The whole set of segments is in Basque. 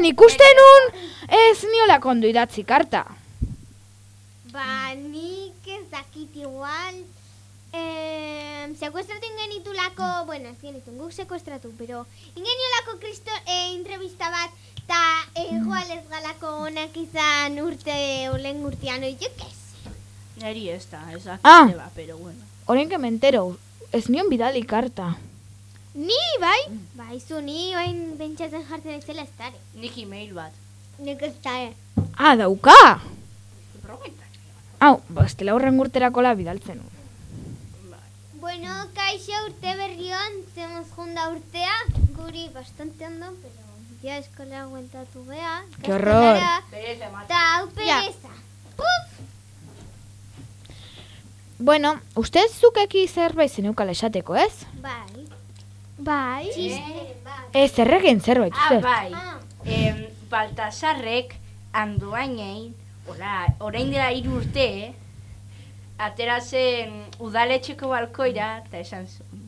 Nik uste nun ez niola kondo idatzi karta. Ba, nik ez dakit igual. Eh, sekuestratu ingenitulako, bueno, ez genitun guk sekuestratu, pero ingeniolako kristo eh, entrevista bat, eta eh, igual ez galako onak izan urte, olen urtean, oi, jo, kes. Neri ez da, ez da, Ah. ba, pero bueno. Horen que me entero, ez nion bidali karta. Ni, bai? Bai, zu, ni, bain bentsatzen jartzen ez zela ez dare. Nik email bat. Nik ez dare. Ah, dauka! Hau, bestela horren urterakola bidaltzen nu. Bueno, kaixo urte berrion, zemuz junda urtea, guri bastante ondo, pero ja eskola guentatu gea. Qué horror. Eta hau pereza. Puf! Bueno, uste zukeki zerbait zeneukala esateko, ez? Bai. Bai. Bat. Ez, erregen zerbait, Ah, bai. Ah. Em, Baltasarrek anduainei, ola, orain dela hiru urte, atera zen udaletxeko balkoira, eta esan zuen.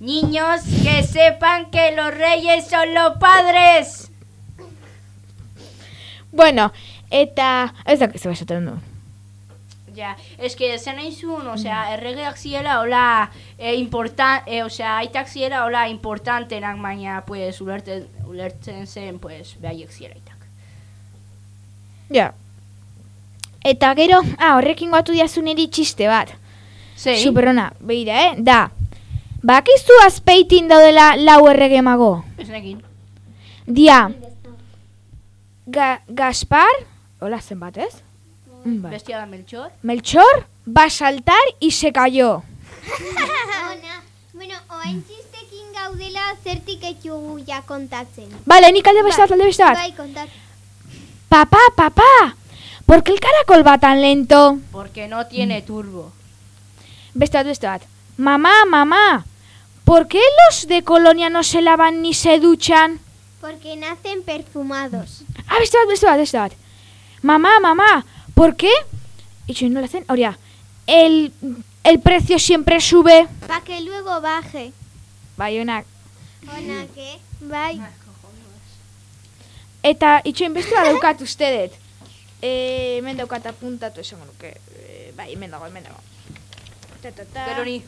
Niños, que sepan que los reyes son los padres. Bueno, eta... Ez da, ez esaten du. Ja, es que zen nahi zuen, osea, erregeak ziela, hola, e, importan, e, osea, aitak ziela, hola, importantenak, baina, pues, ulerten, ulertzen zen, pues, behaiek ziela aitak. Ja. Eta gero, ah, horrekin guatu diazu niri txiste bat. Zei? Superona, beira, eh? Da, bakizu azpeitin daudela lau errege mago. Ez nekin. Dia, Ga Gaspar, hola zenbat, ez? Mm, bai. Bestia da Melchor. Melchor va a saltar y se cayó. Ona. Bueno, oain txistekin gaudela zertik etxugu ja kontatzen. Vale, nik alde beste bat, alde beste bat. Bai, kontatzen. Papá, papá, ¿por qué el caracol va tan lento? Porque no tiene turbo. Beste bat. Mamá, mamá, ¿por qué los de Colonia no se lavan ni se duchan? Porque nacen perfumados. Ah, bat, beste bat. Mamá, mamá, ¿por qué? Y yo no lo hacen, Oria, el, el precio siempre sube. Pa que luego baje. Bai, onak. Ona, que? Bai. Eta itxoin beste bat daukat ustedet. E, hemen daukat apuntatu esango nuke. E, bai, hemen dago, hemen dago. Ta, ta, ta. Pero ni...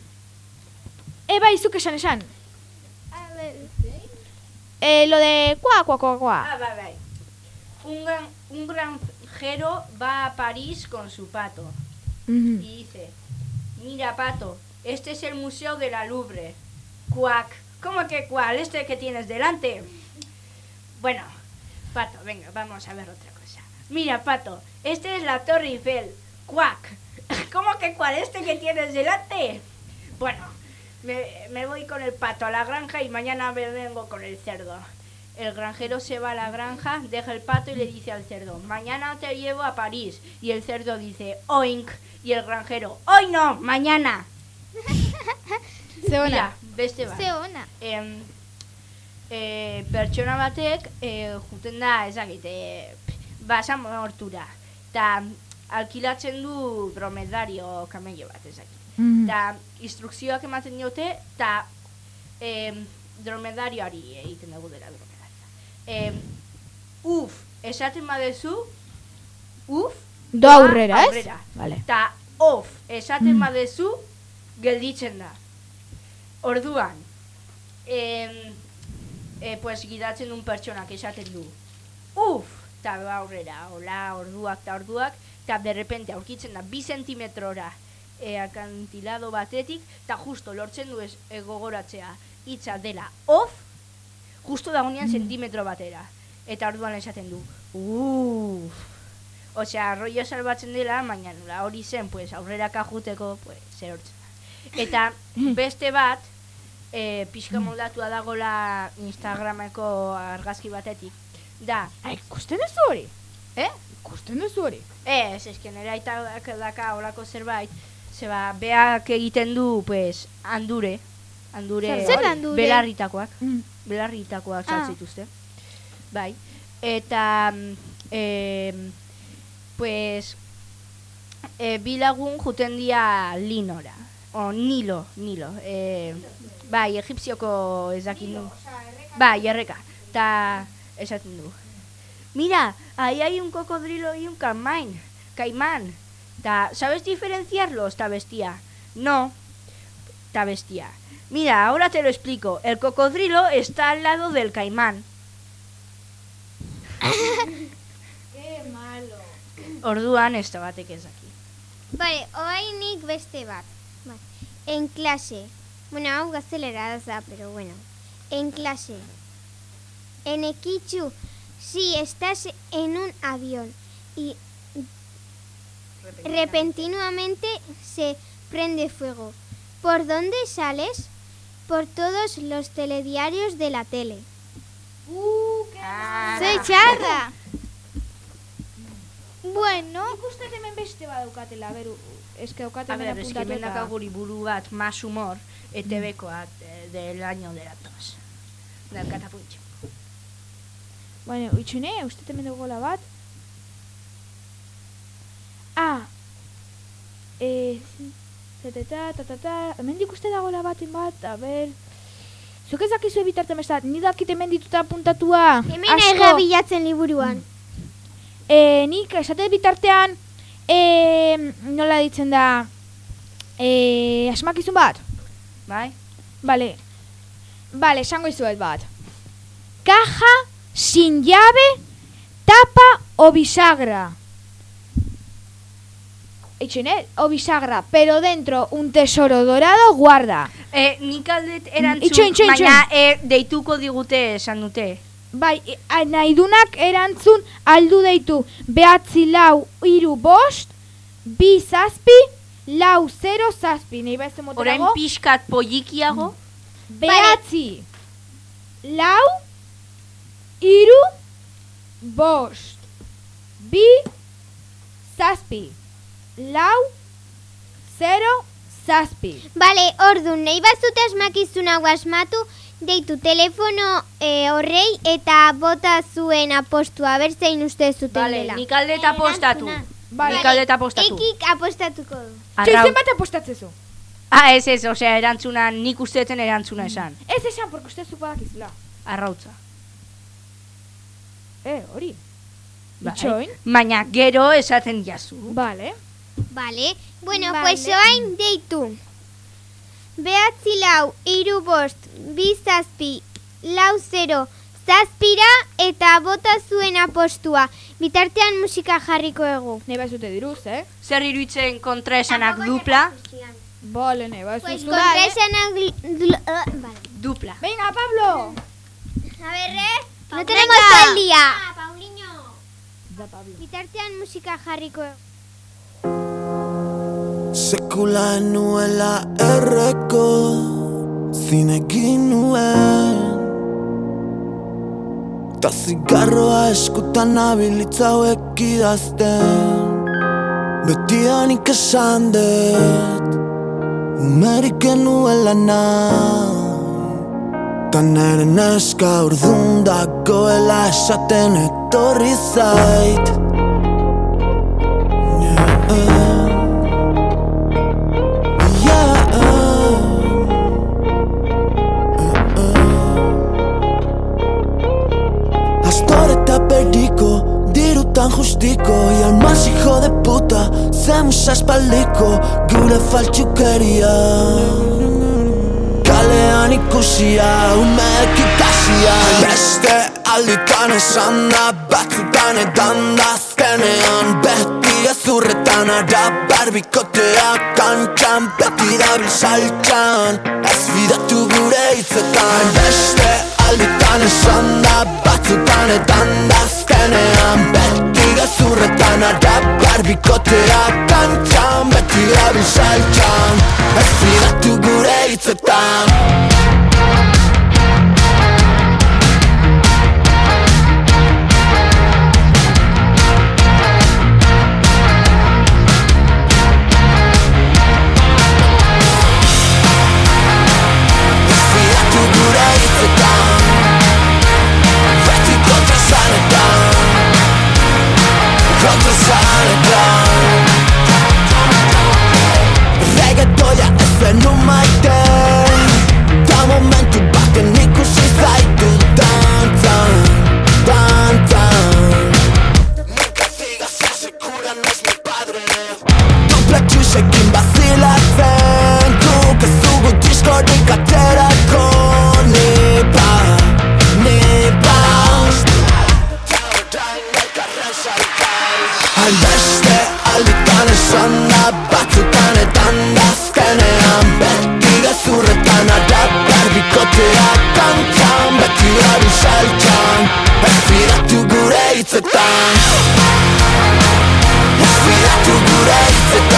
E, bai, zuk esan esan. A ver. E, lo de kua, kua, kua, kua. Ah, bai, bai. Un, gran, un granjero va a París con su pato y dice, mira pato, este es el museo de la Louvre. Cuac. ¿Cómo que cuál? Este que tienes delante. Bueno, pato, venga, vamos a ver otra cosa. Mira, pato, este es la Torre Eiffel. Cuac. ¿Cómo que cuál? Este que tienes delante. Bueno, me, me voy con el pato a la granja y mañana me vengo con el cerdo. El granjero se va a la granja, deja el pato y le dice al cerdo, mañana te llevo a París. Y el cerdo dice, oink. Y el granjero, hoy no, mañana. Ze ona. Beste bat. Ze ona. Em, e, pertsona batek e, juten da ezagit e, basan hortura eta alkilatzen du dromedario kamello bat ezagit Mm. eta instrukzioak ematen diote eta em, dromedarioari egiten dugu dela dromedario em, uf, esaten badezu uf Do aurrera, ez? aurrera. Vale. eta off esaten Mm. badezu gelditzen da orduan em, e, pues gidatzen duen pertsonak esaten du uf, eta doa aurrera hola, orduak eta orduak eta berrepente aurkitzen da bi zentimetrora e, akantilado batetik eta justo lortzen du ez, e, gogoratzea hitza dela off justo dagoenean zentimetro batera eta orduan esaten du uff Osea, rollo salbatzen dela, baina nola hori zen, pues, aurrera kajuteko, pues, zer da. Eta beste bat, e, pixka moldatua dagola Instagrameko argazki batetik, da, Ah, ikusten duzu hori? eh? Ikusten duzu hori? Ez, eske nire aita daka olako zerbait, zeba, beak egiten du, pues, handure, handure, Zer hori, handure? belarritakoak, Mm. belarritakoak Ah. saltzen dituzte. Bai. Eta mm, em, pues e, bi lagun juten dia linora. O nilo, nilo. E, bai, egipzioko ez dakit nu. Bai, erreka. Ta esaten du. Mira, ahí hay un cocodrilo y un caimán. Caimán. Ta, ¿Sabes diferenciarlos, ta bestia? No. Ta bestia. Mira, ahora te lo explico. El cocodrilo está al lado del caimán. Qué malo. Orduan ez da batek ez daki. Vale, oainik beste bat. Vale. En clase. Bueno, hau gaztelera da, pero bueno. En clase. En Ekichu, si estás en un avión y repentinamente se prende fuego, ¿por dónde sales? Por todos los telediarios de la tele. Uh, qué Ah. Soy charra. Bueno, Nik uste hemen beste badaukatela, beru, eske daukate A hemen ver, es que apuntatuta. hemen guri buru bat más humor, ETV-koak eh, del año de la tos. Bueno, itxune, uste hemen bat. Ah, eh, zeteta, ta, ta, ta, hemen dik uste dagoela baten bat, a ber... Zuk ez dakizu ebitarte mesat, ni dakit hemen dituta apuntatua. hemen asko. errabilatzen liburuan. E, nik esate bitartean, e, nola ditzen da, e, asmakizun bat? Bai? Vale, vale, esango izuet bat. Caja sin llave, tapa o bisagra. Itxene, o bisagra, pero dentro un tesoro dorado guarda. Eh, nik aldet erantzun, Itxoin, itxoin, baina eh, deituko digute esan dute. Bai, e, a- nahidunak erantzun aldu deitu behatzi lau iru bost, bi zazpi, lau zero zazpi. Nahi behar Orain zemoterago, pixkat pollikiago, behatzi, lau, iru, bost, bi, zazpi, lau, zero, zazpi. Vale, ordu, nahi bazute asmakizun hau asmatu, deitu telefono eh, horrei eta bota zuen apostua, berzein uste zuten Vale, dela. nik aldet apostatu. Erantzuna. Vale. Nik aldet apostatu. Ekik apostatuko du. Arrau. zenbat apostatzezu? Ah, ez ez, osea, erantzuna, nik usteten erantzuna esan. Ez esan, porque uste zu badakizula. Arrautza. Eh, hori. Bai. Itxoin. Baina gero esaten jazu. Vale. Vale, bueno, Vale. pues oain deitu. Behatzi lau, iru bost, bi zazpi, lau zero, zazpira eta bota zuen apostua. Bitartean musika jarriko egu. Nahi behar zute diruz, eh? Zer iruditzen kontraesanak dupla? Bale, nahi behar Pues kontraesanak... eh, vale. Dupla. Venga, Pablo! A ver, ¿eh? No tenemos todo el día. Pauliño. Da, Pablo. Bitartean musika jarriko egu. Sekula nuela erreko zinegin nuen. Ta zigarroa eskutan abilitza hauek idazten. Betianik esan dut Umerik genuela nahi. Ta nere neska urdun dagoela esaten etorri zait dirutan justiko Y al más hijo de puta, zemus aspaldiko Gure faltxukeria Kalean ikusia, umeek ikasia Beste alditan esan da, batzutan edan da Azkenean beti gezurretan ara barbikotea kantxan Beti dabil saltxan, ez bidatu gure hitzetan. Beste alditan esan da, batzutan edan da Azkenean. Beti gezurretan ara barbikotea kantxan Beti dabil saltxan, ez bidatu gure hitzetan hitzetan Ez fidatu gure hitzetan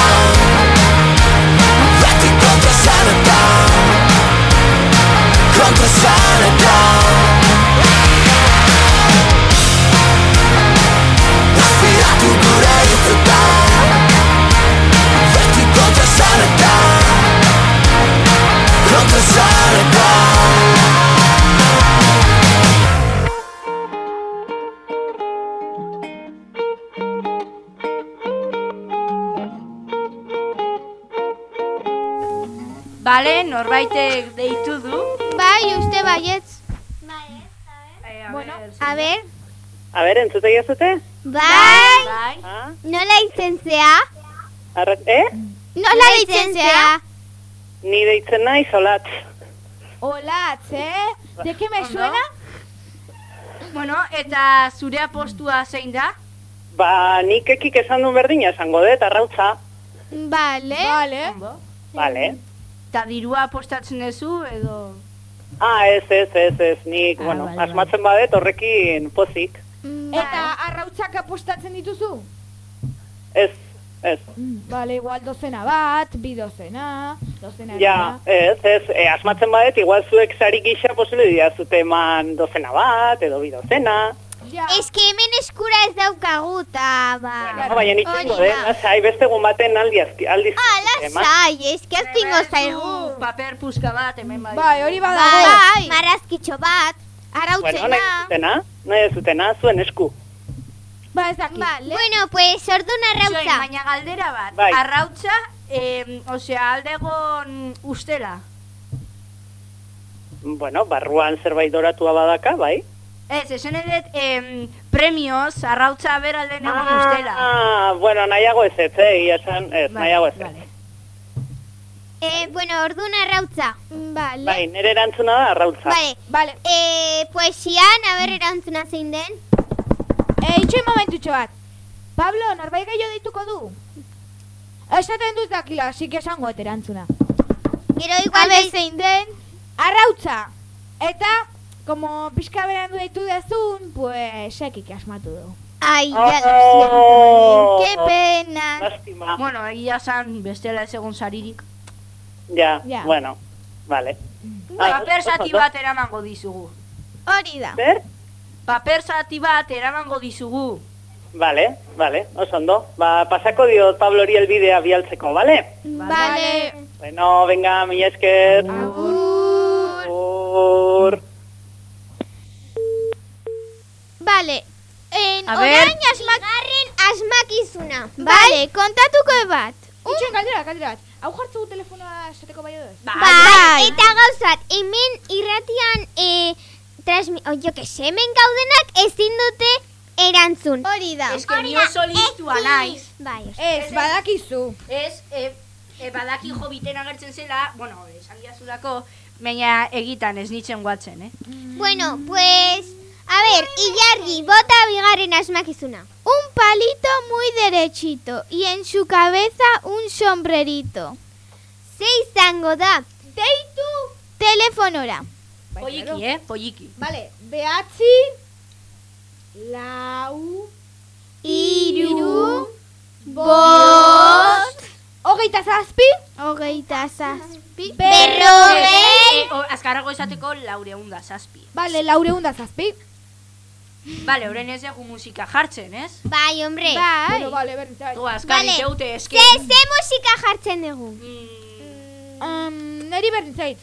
a ver, A ver, ber, entzute jazute? bai, Bai. Ah, nola itzen zea? arra, eh? Nola itzen zea? Ni deitzen nahi solat. Hola, eh? ¿De qué me suena? Bueno, eta zure apostua zein da? Ba, nik ekik esan duen berdina esango dut, arrautza. Vale. Vale. Vale. Eta dirua apostatzen duzu edo... Ah, ez, ez, ez, ez, nik, Ah, bueno, bale. asmatzen badet horrekin pozik. Mm, Eta arrautzak apostatzen dituzu? Ez, ez. Mm, Vale, igual dozena bat, bi dozena, dozena Ja, ez, ez, e, asmatzen badet, igual zuek sari gisa posible dira zute eman dozena bat, edo bi dozena. Ja. Es que hemen eskura ez daukagu, eta ba... No, baina nik zingo den, lasai, beste egun baten aldi azki, aldiz. Ah, eman. lasai, es que aztingo zaigu. Paper puska bat, hemen bai. Bai, hori badago. Bai, marazkitxo bat, Bueno, arautzena. nahi zutena, nahi zutena, zuen esku. Ba, ez dakit. Vale. Bueno, pues orduan arrautza. baina galdera bat. Bai. Arrautza, eh, osea, aldegon ustela. Bueno, barruan zerbait doratua badaka, bai. Ez, esan edet, em, premioz, arrautza beralden egon ustela. Ah, bueno, nahiago ez ez, eh, ia esan, ez, Vale, nahiago ez ez. vale. Eh, bueno, orduan arrautza. Vale. Bai, nire erantzuna da arrautza. Vale. Vale, Eh, poesian, a ber erantzuna zein den. eh, itxoin momentutxo bat. Pablo, norbait gehiago deituko du? Esaten duz dakila, así que esango erantzuna. Gero igual A bez zein den, arrautza. Eta, como pixka berandu deitu dezun, pues, sekik asmatu du. Ai, Oh. ya lo siento. Qué pena. Lastima. Bueno, egia zan bestela ez egon saririk. Ja, Ja. bueno, vale. Paper zati bat eramango dizugu. Hori da. Zer? Paper zati bat eramango dizugu. Vale, vale, oso ondo. Ba, pasako diot Pablori elbidea bialtzeko, vale? Vale. Bueno, venga, mi esker. Agur. Vale. En orain asmagarren asmakizuna. Vale, kontatuko bat. Itxoen galdera, galdera bat. Hau jartzu telefonoa esateko bai edo ez? Bai, eta gauzat, hemen irratian, e, transmi... O, jo que hemen gaudenak ezin dute erantzun. Hori da. Ez que ni oso listua naiz. Bai. Ez, badakizu. Ez, e, e, badaki jo biten agertzen zela, bueno, esan diazulako, baina egitan ez nitzen guatzen, eh? Bueno, pues... A ver, Ilargi, bota bigarren asmakizuna. Un palito muy derechito y en su cabeza un sombrerito. Ze izango da. Deitu telefonora. Bai, Polliki, eh? Polliki. Vale, behatzi, lau, Iru, bost, hogeita zazpi, hogeita zazpi, Eh, berrogei, eh, o, azkarago esateko laureunda zazpi. vale, laureunda zazpi. Bale, horren ez dugu musika jartzen, ez? Bai, hombre. Bueno, vale, berdin Tu, azkar, Vale. iteute, eske... Ze, ze musika jartzen dugu? Mm, Um, neri berdin zait.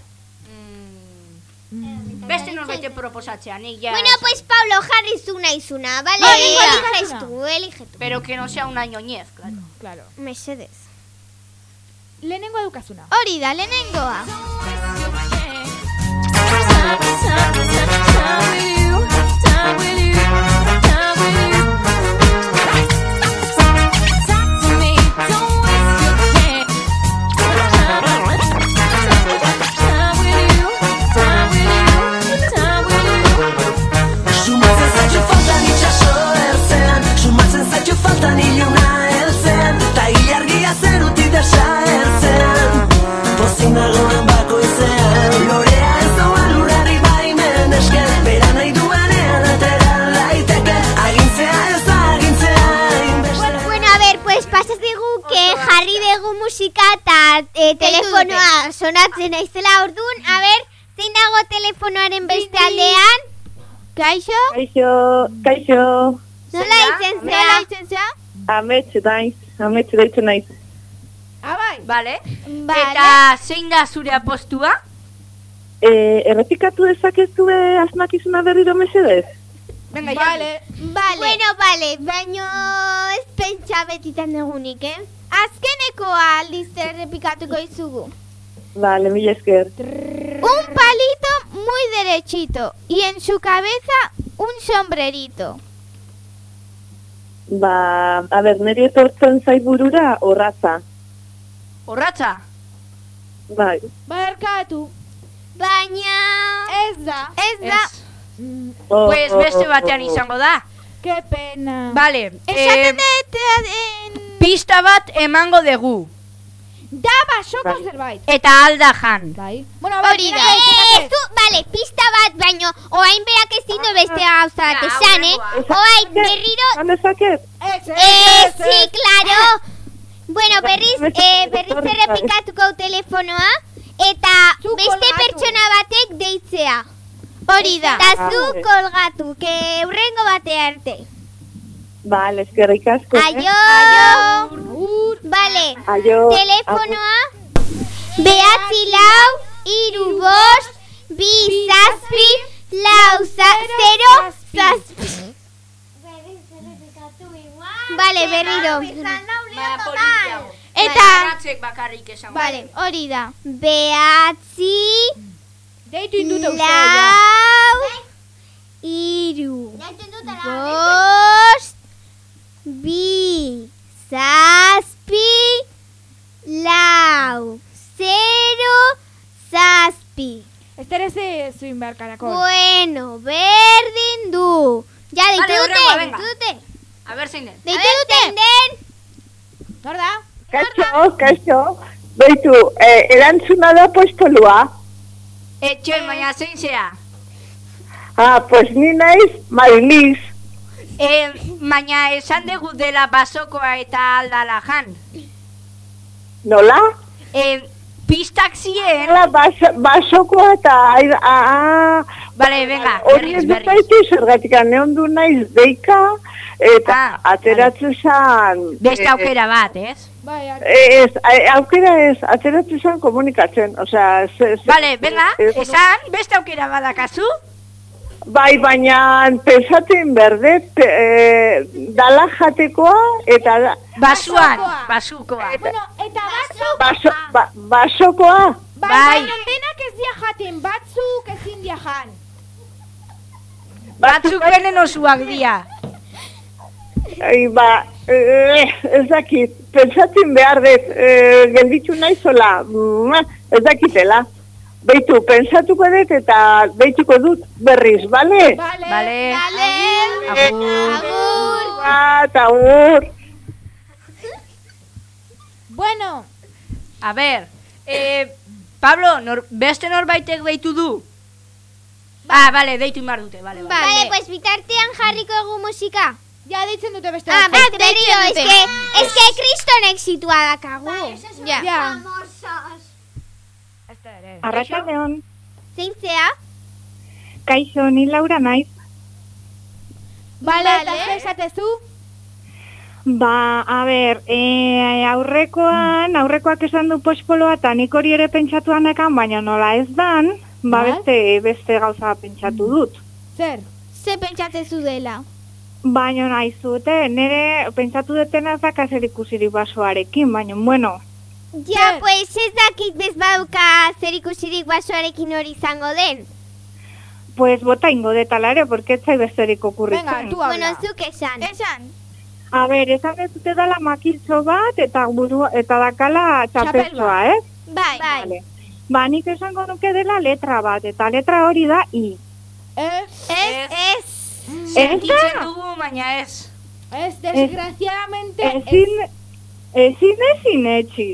mm, beste norbete proposatzea, nik ja... Bueno, pues Pablo, jarri zu naizuna, ¿vale? Vale, eliges vale. tú, elige tú. Pero que no sea una ñoñez, claro. Claro. Mesedez. Lehenengo edukazuna. Hori da, lehenengoa. Sumatzen musika eta eh, telefonoa sonatzen naizela ordun. A ver, zein dago telefonoaren beste aldean? Kaixo? Kaixo, kaixo. Nola itzen zea? Nola itzen zea? Ametxe naiz, ametxe deitzen naiz. Ah, bai. Vale? Vale. Eta zein da zure apostua? E, errepikatu dezakezue asmakizuna berriro mesedez? Venga, vale. Vale. Bueno, vale, baino ez pentsa betitan dugunik, eh? Azkeneko aldiz errepikatuko izugu. Vale, mila esker. Un palito muy derechito y en su cabeza un sombrerito. Ba, a ber, niri etortzen zaiburura horratza. Horratza? Bai. Barkatu. Baina... Ez da. Ez da... Ez. Pues beste batean izango da. Ke pena. Vale, Esaten eh, en- pista bat emango dugu. Da basoko Bai. zerbait. Eta alda jan. Bai. Bueno, Hori da. Eh, zu, vale, pista bat, baino, oain berak ezin du beste gauza bat Ja, esan, eh? Oain, berriro... Ez, Eh, sí, claro. Bueno, berriz, eh, berriz errepikatuko telefonoa, eta beste pertsona batek deitzea. Hori da. Eta zu kolgatu, que urrengo bate arte. Vale, eskerrik asko. eh? Aio! Agur. Vale, Aio. telefonoa, behatzi lau, iru bost, bi zazpi, lau zero, zazpi. Vale, berriro. Politiago. Eta, bakarrik esango. vale, hori da. Behatzi, Deitu indute uste ja. lau, iru, bost, bi, zazpi, lau, zero, zazpi. Ez ere ze zuin barkarako. Bueno, berdin du. Ja, deitu Vale, dute, venga. deitu dute. A ver zein den. Deitu dute. Den. Nor da? Kaixo, kaixo. Beitu, eh, erantzuna da puestolua. E, txoin, baina zein zea. Ah, pues ni naiz Marilis. E, baina esan dugu dela basokoa eta aldala jan. Nola? E, pistak zien. Hala, bas- basokoa eta... ai- ah, Bale, venga, Hori berriz, ez berriz. dut zergatik neondu naiz deika, eta Ah, ateratzen zan... Beste eh, aukera bat, ez? Bai, Ez, aukera ez, ateratzen zan komunikatzen, osea... Bale, venga, ez- esan, beste aukera badakazu? Bai, baina pensatzen berdet, e, dala jatekoa eta da, Basuan, Basokoa. basukoa. Bueno, eta batzuk... baso, ba, basokoa. Bai, Bai. baina denak ez dia jaten, batzuk ezin dia jan. Batzuk venenosuak dira. Ai, ba, e, ez dakit, pensatzen behar dut, e, gelditu naizola, mm, ez dakitela. Beitu, pensatuko dut eta beituko dut berriz, bale? Vale. Bale, Vale. agur. Agur. Bat, agur. Bueno, A ber, eh, Pablo, nor, beste norbaitek deitu du? Ah, bale, deitu inbar dute, bale, bale. Vale, pues bitartean jarriko egu musika. Ja deitzen dute beste Ah, bat, berriro, es que, es que kriston exitua dakagu. Ja. Ja. Arratsaldeon, Zeintzea? kaixo, ni Laura naiz. Vale, eta Vale. zer esatezu? Ba, a ber, e, aurrekoan, aurrekoak esan du pospoloa eta nik hori ere pentsatu nekan, baina nola ez dan, ba Bai. beste, beste gauza pentsatu dut. Zer? Ze pentsatzezu dela? Baina nahi zute, nire pentsatu dutena ez daka zer ikusirik basoarekin, baina bueno, Ja, Zer? pues ez dakit bez bauka zer ikusirik basoarekin hori izango den. pues bota ingo detala ere, porque ez zai besterik Venga, okurritzen. tu Bueno, habla. zuk esan. Esan. A ber, esan ez dute dala makiltxo bat eta buru, eta dakala Txapel txapeltzoa, ez? Bai, bai. Vale. Ba, nik esango nuke dela letra bat, eta letra hori da I. Ez, Ez, ez. Sentitzen dugu, baina ez. ez, desgraciadamente, Ezin, ezin ezin etxi.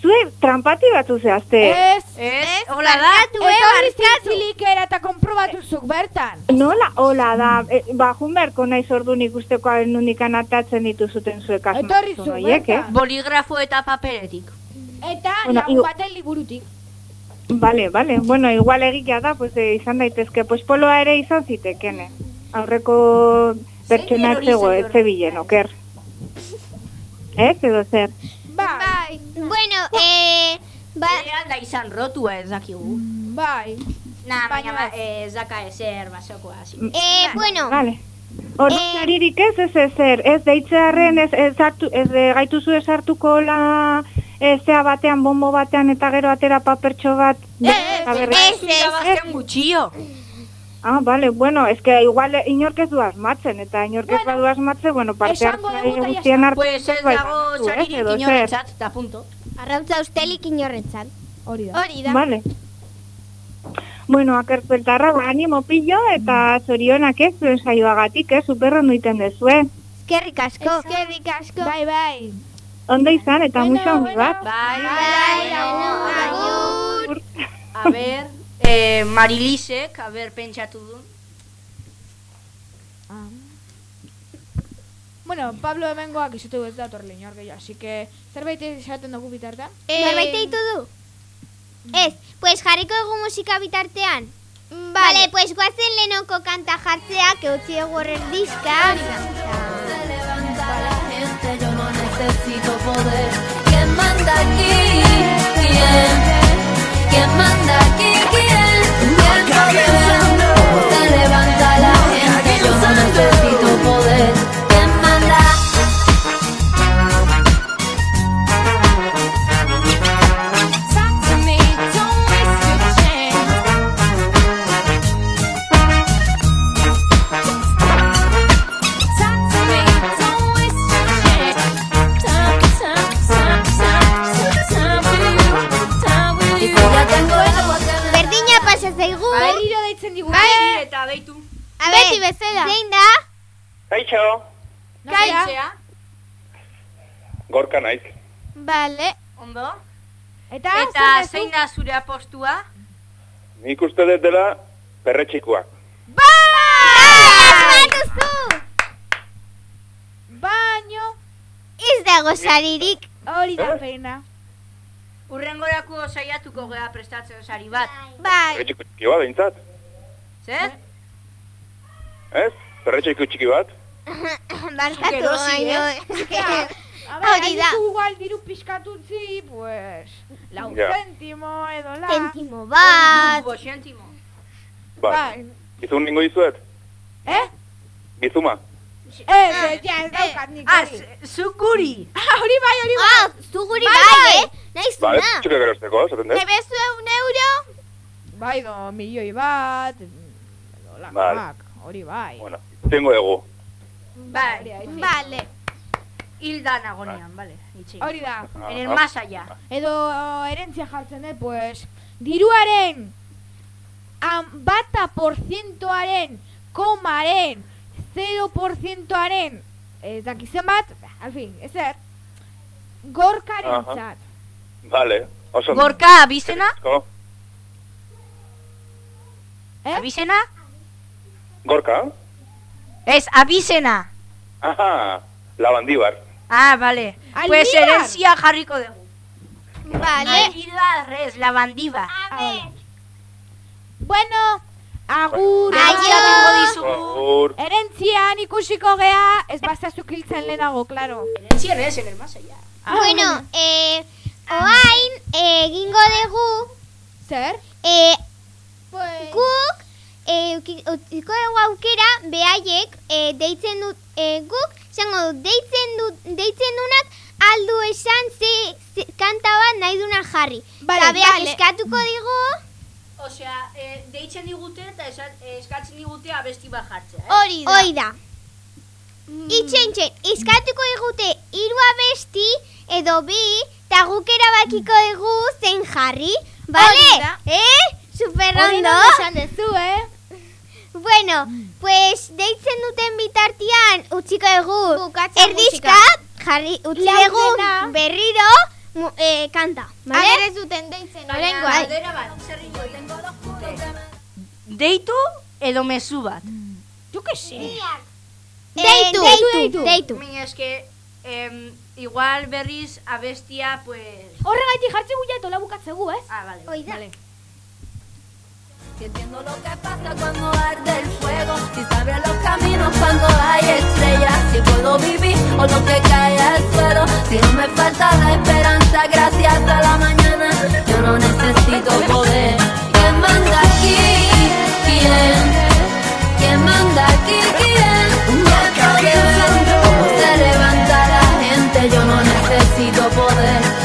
Zue trampati batu zehazte. ez. Ez, hola da. Eh, Eta barkatu. zintzilik era eta konprobatuzuk bertan. Nola, hola da, e, ba, jun beharko naiz ordu nik usteko nundik anatatzen dituzuten zuek zu, horiek, eh? bertan. Boligrafo eta paperetik. Eta Bueno, lagun baten liburutik. Vale, vale, bueno, igual egikia da, pues, eh, izan daitezke, pues poloa ere izan zitekene. Aurreko pertsona etzego, zen ez zebilen, oker. Ez, edo zer. Bai, Bueno, eh... Ba, Ere alda izan rotua ez dakigu. bai. Na, baina ba, ez daka ezer basokoa. hasi. eh, bueno, Vale. Orduzkaririk ez, ez ezer, ez deitzearen, ez, ez, hartu, ez de, gaituzu ez la ezea batean, bombo batean, eta gero atera papertxo bat. ez, Zuri ez. irabazten gutxio. Ah, vale, bueno, es que igual inork ez du asmatzen, eta inork ez badu asmatzen, bueno, parte hartzaile ya guztien artean Pues ez zerbait dago ez, saririk edo zer. inorentzat, eta punto. arrautza ustelik inorretzat. Hori da. Hori da. Vale. Bueno, akertueltarra, ba, animo pillo, eta zorionak ez, zuen saioagatik, ez, superrondo iten dezue. Eskerrik asko. Eskerrik asko. Bai, bai. Ondo izan, eta Bueno, ongi bueno. bat. Bai, Bai, agur. A ber, eh, Marilisek, a ber, pentsatu du. Ah. Bueno, Pablo hemengoak izutegu ez dator lehinor gehiago, así que zerbait esaten dugu bitartean. Norbait deitu du? Ez, pues jarriko egu musika bitartean. Vale, pues guazen lehenoko kanta jartzea, que utzi egu horren diska. Necesito poder. ¿Quién manda aquí? ¿Quién? ¿Quién manda aquí? ¿Quién? ¿Quién poder? Uste dut dela perretxikoak. Asmatuzu! Baino, Ez dago saririk. hori da pena. Urrengorako saiatuko gea prestatzen sari bat. Bai. Perretxiko txiki bat, behintzat. Zer? Ez? Perretxiko txiki bat. Barkatu, Gerosi, baino. Hori da. hain igual diru pizkatutzi, pues, lau Ja. zentimo edo la. Zentimo bat. Bo, xentimo. Bai. Bai. Gizun ningo dizuet? Eh? Gizuma. Ez, ez, ja, ez daukat nik Ah, hori. z- zu guri. Ah, hori bai, hori bai. Ah, zu guri Bai, bai, bai. eh? Naiz Ba, ez na. txuke gerozteko, esaten dut. Nebezu eun euro? Bai, do, milioi bat, edo la, Vale. hori bai. Bueno, tengo ego. Bai, Vale. Hilda nagonean, vale. itxi. Hori da. Ah, En el ah. más allá. Edo erentzia jartzen dut, pues, diruaren am, bata porzientoaren, komaren, 0%aren, ez dakizen bat, al fin, ezer, gorkaren zat. Vale. Oso. Gorka abizena? Eh? Abizena? Gorka? Ez, abizena. Aha, labandibar. Ah, vale. Pues herencia jarriko dugu. Vale. Aldibar, res, labandiba. Bueno, agur. Aio. agur. dizugu. Agur. Erentzian ikusiko gea, ez bazazuk hiltzen lehenago, klaro. Herencia ez, en el más allá. Bueno, eh, oain, eh, egingo dugu, Zer? eh, guk, eh, uki- utziko dugu aukera, behaiek, eh, deitzen dut, eh, guk, zango dut, deitzen dut, deitzen dunak, aldu esan ze, ze kanta bat nahi duna jarri. Vale, Eta beak vale. eskatuko digu, Osea, eh, deitzen digute eta esan, eh, eskatzen digute abesti bat jartzea, eh? hori da. Hori da. Itxen, itxen, eskatuko digute hiru abesti edo bi, eta guk erabakiko dugu zein jarri, bale? Hori. Eh? Super Hori ondo. ondo esan dezu, eh? Bueno, pues deitzen duten bitartean utziko Bukatza erdizka, jarri utzi Laurdena. berriro mu, eh, kanta, bale? Ager ez duten deitzen, Galdera bat, zer egingo dute? Deitu edo mezu bat. Jo que sé. Deitu, deitu, deitu, deitu. Min eske, em, igual berriz abestia, pues... Horregaitik jartze guia eta hola bukatzegu, ez? Ah, vale. Hoi da. Vale. Entiendo lo que pasa cuando arde el fuego, si sabe los caminos cuando hay estrellas, si puedo vivir o lo que cae al suelo, si no me falta la esperanza, gracias a la mañana, yo no necesito poder. ¿Quién manda aquí? ¿Quién? ¿Quién manda aquí? ¿Quién? ¿Cómo se levanta la gente? Yo no necesito poder.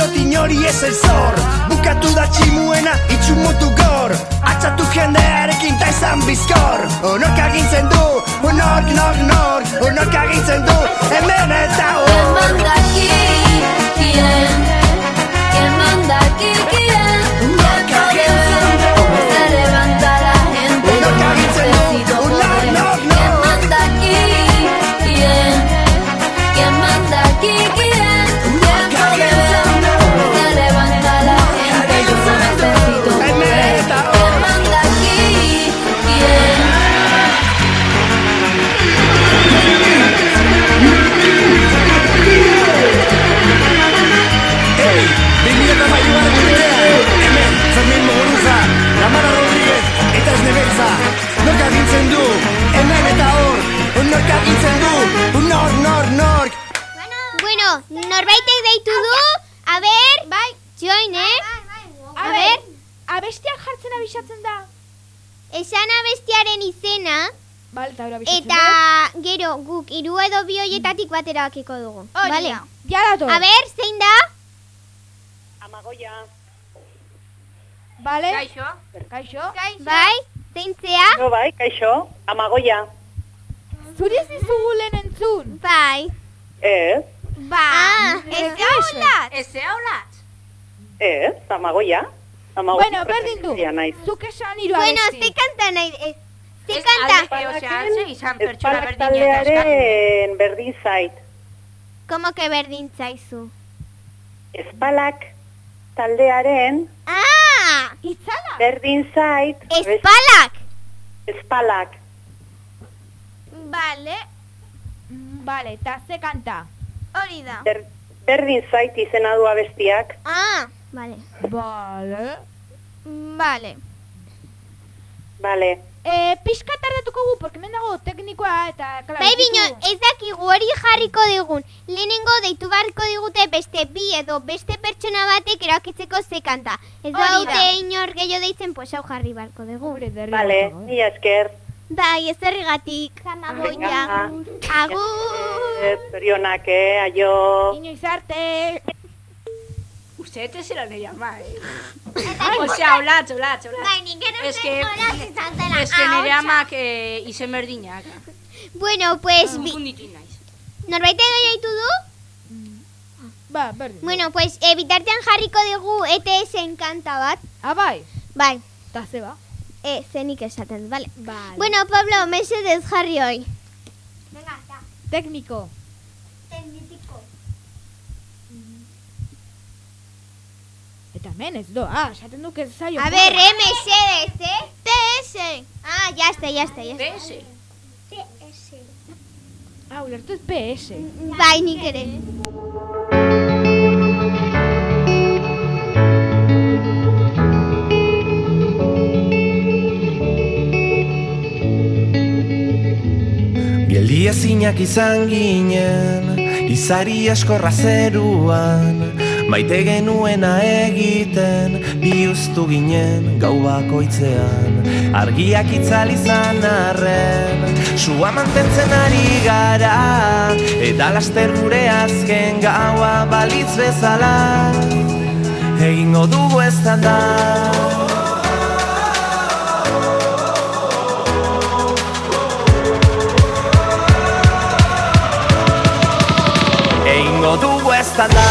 Diot inori ez el zor Bukatu da tximuena, itxumutu gor Atxatu jendearekin ta izan bizkor Onok agintzen du, nork, nork, nork Onok agintzen du, hemen eta ¿Quién hor manda aquí? ¿Quién? ¿Quién manda aquí? ¿Quién? ¿Quién norbaitek deitu du, a ber, bai, join, eh? A ber, Abestiak jartzen abisatzen da. esan abestiaren izena, Bale, eta hori eta gero guk hiru edo bi hoietatik bat erabakiko dugu. Vale? da. Ja dator. A ber, zein da? Amagoia. Bale? Kaixo? Kaixo? Bai, zeintzea? No, bai, kaixo, amagoia. Zuri ez dizugu lehen entzun? Bai. Ez, Ba, ez da holat. Ez zea holat? ez, amagoia. Amagoia Bueno, berdin du. Zuk esan hiru Bueno, ze kanta nahi, ez, ze Ez kanta. alde, osea, ze izan pertsona taldearen berdin zait. Como que berdin zaizu? Espalak taldearen Ah, Itzala? berdin zait. espalak. Espalak. Vale, Mm, Bale, eta ze kanta? Hori da. Ber, berdin zait izena du abestiak. Ah, vale. Bale. Vale. Bale. Eh, pixka tardatuko gu, porque hemen dago teknikoa eta... Klar, Bai bino, ez dakigu hori jarriko digun. Lehenengo deitu barriko digute beste bi edo beste pertsona batek erakitzeko ze kanta. Ez Hori da. daute inor gehiago deitzen, pues hau jarri barko dugu. Dago, eh. mila esker. Bai, ez errigatik. Zamagoia. Agur. Ez, zorionak, eh, aio. Inoiz arte. Usted te será le llama, eh. Osea, olatz, olatz, olatz. Bai, nik ere Es que, olatz izan zela. es que nire amak eh, izen berdinak. Bueno, pues, bi, Konfunditu naiz. norbait gaitu du? Ba, berdin. Bueno, pues, e, bitartean jarriko dugu ETS-en kanta bat. Ah, bai. Bai, Eta ze ba? E, zenik esaten, dut, vale. Bale. Bueno, Pablo, mesedez jarri hoi. Venga, ya. Tekniko. Tenditiko. Eta hemen ez do, ah, esaten duk ez zaio. A ver, eh, mesedez, eh? TS. Ah, ya está, ya está, ya está. PS. TS. Ah, ulertu ez PS. Bai, nik ere. Geldi ezinak izan ginen, izari eskorra zeruan, maite genuena egiten, bihuztu ginen gau bakoitzean. Argiak itzal izan arren, sua mantentzen ari gara, eta laster gure azken gaua balitz bezala, egingo dugu ez da. Ez da.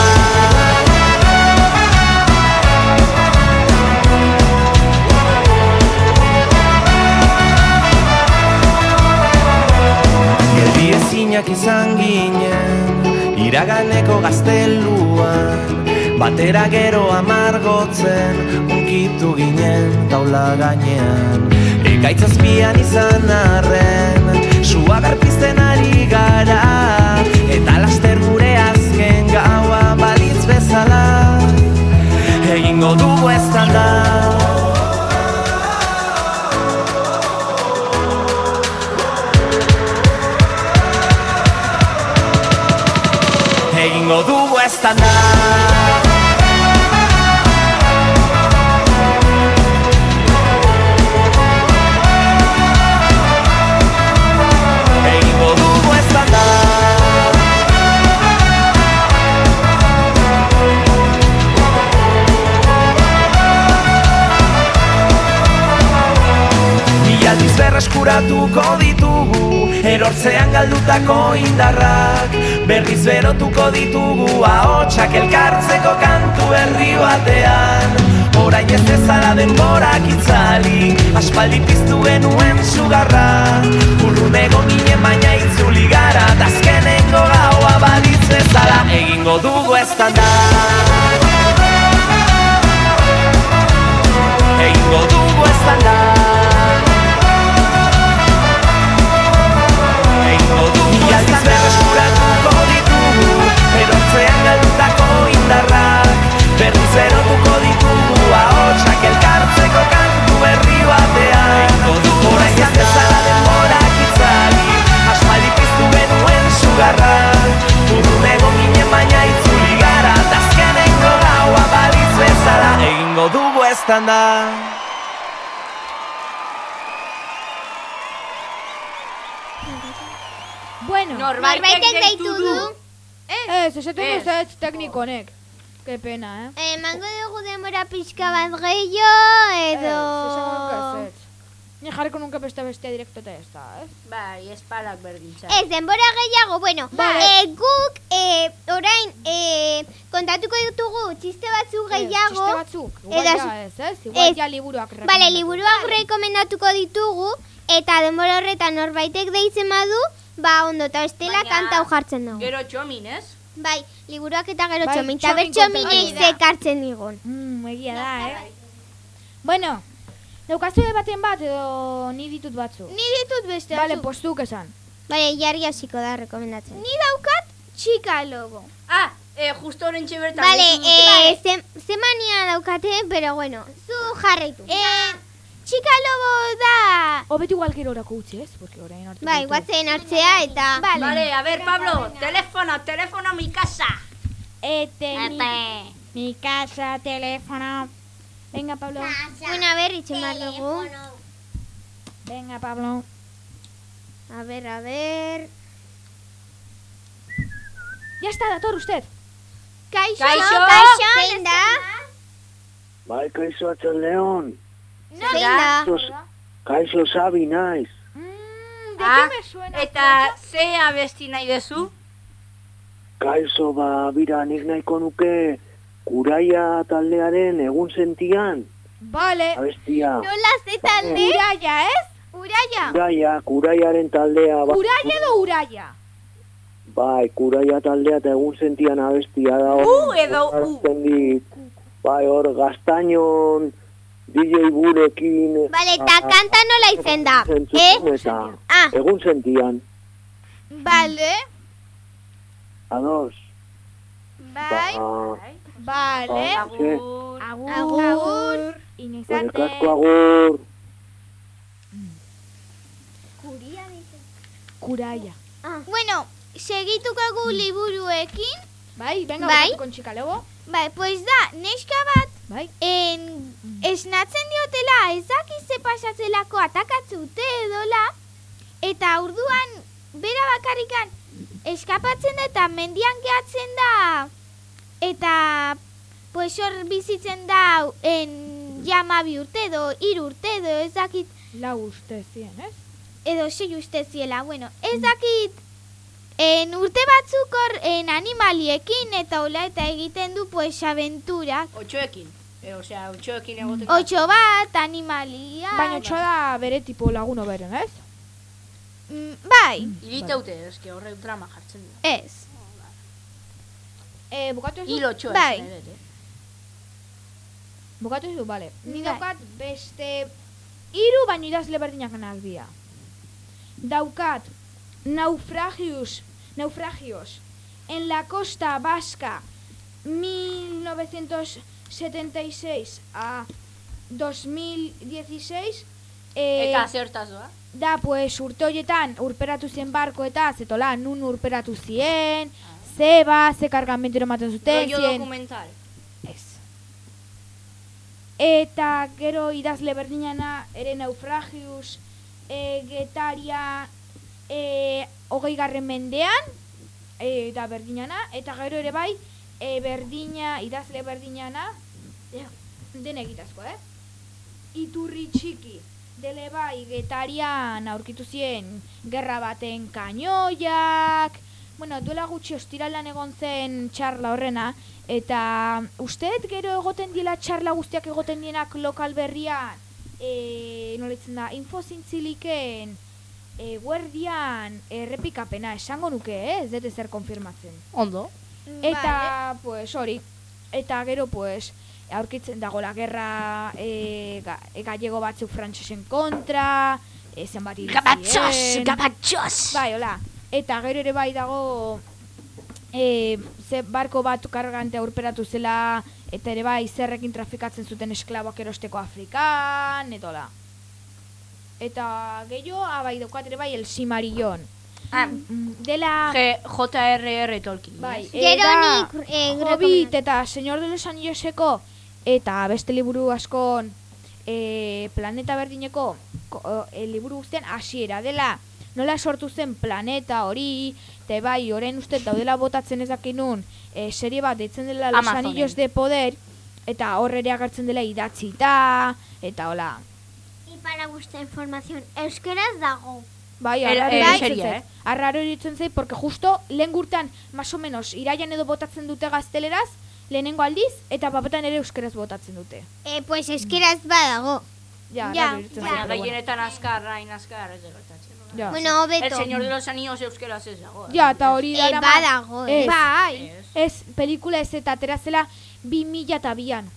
Geldi ezinak izan ginen Iraganeko gazteluan Batera gero amargotzen Unkitu ginen taula gainean. Ekaitz azpian izan arren Sua berpizten ari gara Eta laster gure azken gaua balitz bezala. Egingo dugu ez da Egingo dugu ez da berreskuratuko ditugu Erortzean galdutako indarrak Berriz berotuko ditugu Ahotsak elkartzeko kantu herri batean. Orain ez ezara denborak itzali Aspaldi piztu genuen sugarra. Urrunego ginen baina itzuli gara Tazkenengo gaua balitz bezala. Egingo dugu ez da Egingo dugu ez da Berriz erotuko ditugu Ahotsak elkartzeko kantu herri batean Egingo dugu orain ez bezala denborak itzali Aspaldi piztu genuen sugarra Urrunego ginen baina itzuli gara Tazkenengo gaua balitz bezala Egingo dugu ez da Bueno. Norbaitek deitu du? Ez, esaten Ez. duz ez tekniko honek. Ke pena, eh? Eh, mango dugu denbora pixka bat gehiago, edo... Ez, esango nuke ez, ez. Ni jarriko nuke beste beste direkto eta ez da, ez? Bai, espalak berdintza. Ez, denbora gehiago, bueno, Vale. eh, guk eh, orain eh, kontatuko ditugu txiste batzu gehiago. Txiste batzuk, igual ja ez, ez? Igual ez. ja liburuak Bale, rekomendatu. liburuak rekomendatuko ditugu, eta denbora horretan norbaitek deitzen badu, ba ondo, eta bestela Baina- kantau jartzen dugu. Gero txomin, ez? Bai, liburuak eta gero Bai, txomin, eta ber txomin txominek kontatu. zekartzen digun. Mm, egia da, eh? Bueno, daukazu baten bat edo ni ditut batzu? Ni ditut beste Vale, batzuk. pues zuk esan. Bale, jarri hasiko da rekomendatzen. Ni daukat txika lobo. Ah, eh, justo horrentxe bertan. Vale, eh, ze, ze mania daukate, pero bueno, zu jarraitu. Eh, txika lobo da... Hobetu igual gero orako utzi, ez? Porque orain hartu. Bai, guatzen hartzea eta... Vale, a ver, Pablo, teléfono, teléfono a mi casa. Este, mi, mi casa, teléfono. Venga, Pablo. Bueno, a ver, itxen dugu. Venga, Pablo. A ver, a ver... Ya está, dator usted. Kaixo, Kaixo. kaixo, zein da? Bai, kaixo leon. Zein da? Kaixo sabi naiz. ¿De Ah, qué me suena? Eta ze abesti nahi dezu? Kaixo ba, bira, nik nahiko nuke kuraia taldearen egun sentian. Vale. Abestia. Nola ze talde? Uraya, ez? Uraya. Kuraia, kuraiaren taldea. Ba, Uraya edo Uraya? bai, kuraia taldea eta egun sentian abestia da. U edo U. Bai, hor, gaztainon, DJ burekin. Vale, eta kanta nola izen da, eh? Eta, Ah. egun sentian. Vale, Ados. bai. Ba, Vale. ba, ze, Agur. Agur. Agur. eskerrik Inezate. asko agur. Kuraya. Ah. Bueno, segituko gu liburuekin. Bai, venga, Bai. con chica lobo. Bai, pues da, neska bat Bai. en, esnatzen diotela ezaki ze pasatzelako atakatzute edola eta orduan bera bakarrikan eskapatzen da eta mendian gehatzen da eta pues hor bizitzen da en jama bi urte edo hiru urte edo ez dakit Lau uste zien, ez? edo sei uste ziela, bueno, ez dakit en urte batzuk hor en animaliekin eta hola eta egiten du pues aventurak Otxoekin. E, osea, otxoekin egoteko. Otxo bat, animalia... Baina txoa bere tipo laguno beren, ez? Mm, bai, Iritaute, eske horrek drama jartzen du. ez. Eh, bukatu ez du? Hilo Bai. esan ere, eh? Bukatu ez du, bale. Ni Bai. daukat beste hiru baino idazle berdinak nanak dira. Daukat naufragios, naufragios en la costa vasca 1976 a 2016 eh, Eta zertaz doa? Da, pues, urte horietan urperatu zien barko eta zetola, nun urperatu zien, zeba, ze kargamentero ematen zuten, Rollo zien... dokumental. Ez. Eta gero idazle berdinana, ere naufragius, e, getaria, e, hogei garren mendean, e, da berdinana, eta gero ere bai, e, berdina, idazle berdinana, e, den egitazko, eh? Iturri txiki, dele bai, getarian aurkitu zien gerra baten kainoiak, bueno, duela gutxi ostiralan egon zen txarla horrena, eta usteet gero egoten diela txarla guztiak egoten dienak lokal berrian, e, noletzen da, info zintziliken, e, guardian errepikapena esango nuke, eh? ez dut ezer konfirmatzen. Ondo. Eta, pues, hori. Eta gero, pues, aurkitzen dago la guerra e, ga, e, gallego batzuk frantsesen kontra, e, zenbat hil Gabatxos, gabatxos! Bai, hola. Eta gero ere bai dago e, ze barko bat kargante aurperatu zela eta ere bai zerrekin trafikatzen zuten esklaboak erosteko Afrikan, eta hola. Eta gehiago, abai daukat ere bai el Simarillon. Ah, Mm, Dela... G- J.R.R. Tolkien. Bai, eta eh, Hobbit eta Señor de los Anilloseko eta beste liburu askon e, planeta berdineko ko, e, liburu guztien hasiera dela nola sortu zen planeta hori eta bai, orain uste daudela botatzen ez dakinun e, serie bat deitzen dela Los Amazonen. Anillos de Poder eta hor ere agertzen dela idatzita, eta hola. Y para vuestra información, euskeraz dago. Bai, arraro er, seria, eh? Arraro iruditzen zait, porque justo lehen gurtan, más o menos, iraian edo botatzen dute gazteleraz, lehenengo aldiz, eta papetan ere euskeraz botatzen dute. Eh, pues euskeraz badago. Ja, Ja, ja. Baina gehienetan azkar, rain azkar, ez gertatzen. Ja. Bueno, El hobeto. Señor de los Anillos euskeraz ez dago. eh. Ja, eta hori Eh, dara badago, eh. Ez, Bai. Ez. pelikula ez eta atera zela 2000 eta bian.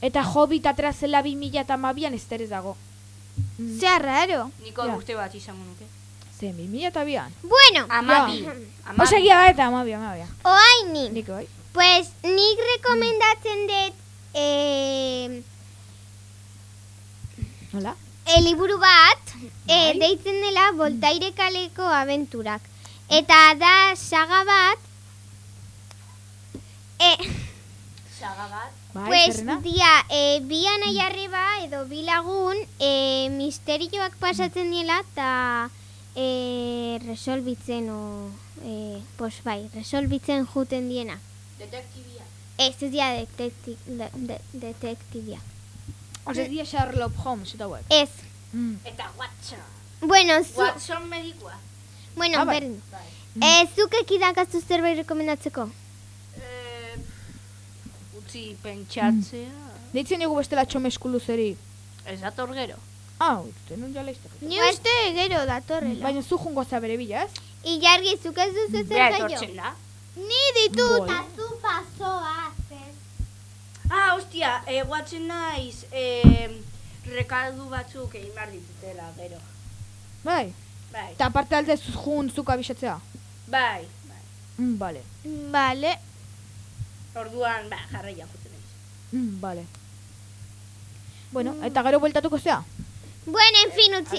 Eta Hobbit atera zela 2000 eta mabian ez terez dago. Sea raro. Niko Ja. urte bat izango nuke. Zen, 2000 eta bian. Bueno, Amabi. Amabi. Osa egia da eta amabia, amabia. oainin. Niko, bai. Pues nik rekomendatzen dut eh, Nola? e, liburu bat e, Bai. deitzen dela Voltaire kaleko abenturak. Eta da saga bat e, Saga bat. Bai, pues zerrena? dia e, bi anai arreba edo bi lagun e, misterioak pasatzen diela eta e, resolbitzen o e, pues bai, resolbitzen juten diena. Detektibia. Ez ez dia detekti, de, de, detektibia. Ose, dia Sherlock Holmes, eta hauek. Ez. Mm. Eta Watson. Bueno, zu, Watson medikua. bueno, Ah, bai. berdin. Eh, zuk ekidakazu zerbait rekomendatzeko? Utzi pentsatzea. Deitzen dugu bestela txomeskulu zeri. Ez dator gero. Ah, uste, nun jala izte. Ni uste gero datorrela. Baina zu jungo za bere bila, ez? Ilargi, zuk ez zer Bea jaio? etortzen da. Ni ditut. Bol. Eta zu pasoa, zer. Ah, ostia, eh, guatzen naiz, eh, rekaldu batzuk egin behar ditutela, gero. Bai. Bai, Eta aparte alde zuz jun zuk abisatzea. bai, bai. Mm, vale. Vale. Orduan, ba, jarraia juten naiz. Mm, vale. Bueno, eta gero bueltatuko zea? Bueno, en fin, utzi.